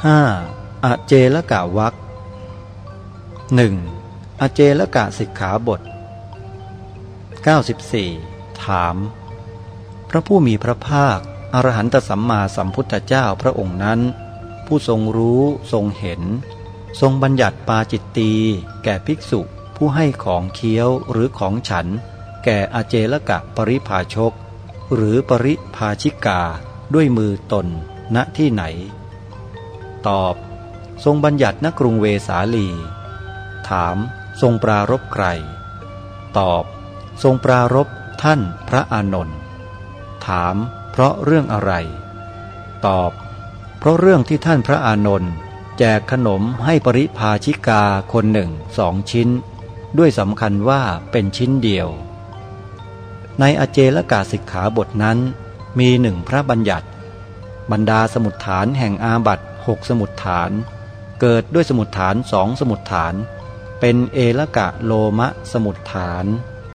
5. อเจลกะวักหนึ่งอเจลกะสิกขาบท 94 ถาม พระผู้มีพระภาค อรหันตสัมมาสัมพุทธเจ้าพระองค์นั้น ผู้ทรงรู้ทรงเห็น ทรงบัญญัติปาจิตตีแก่ภิกษุผู้ให้ของเคี้ยวหรือของฉัน แก่อเจลกะปริภาชก หรือปริภาชิกาด้วยมือตนณที่ไหน ตอบ ทรงบัญญัติณกรุงเวสาลี ถาม ทรงปรารบใคร ตอบ ทรงปรารบท่านพระอานนท์ถาม เพราะเรื่องอะไร ตอบ เพราะเรื่องที่ท่านพระอานนท์แจกขนมให้ปริภาชิกาคนหนึ่งสองชิ้น ด้วยสำคัญว่าเป็นชิ้นเดียว ในอเจลกาสิกขาบทนั้นมีหนึ่งพระบัญญัติ บรรดาสมุดฐานแห่งอาบัต หกสมุดฐาน เกิดด้วยสมุดฐานสองสมุดฐาน เป็นเอละกะโลมะสมุดฐาน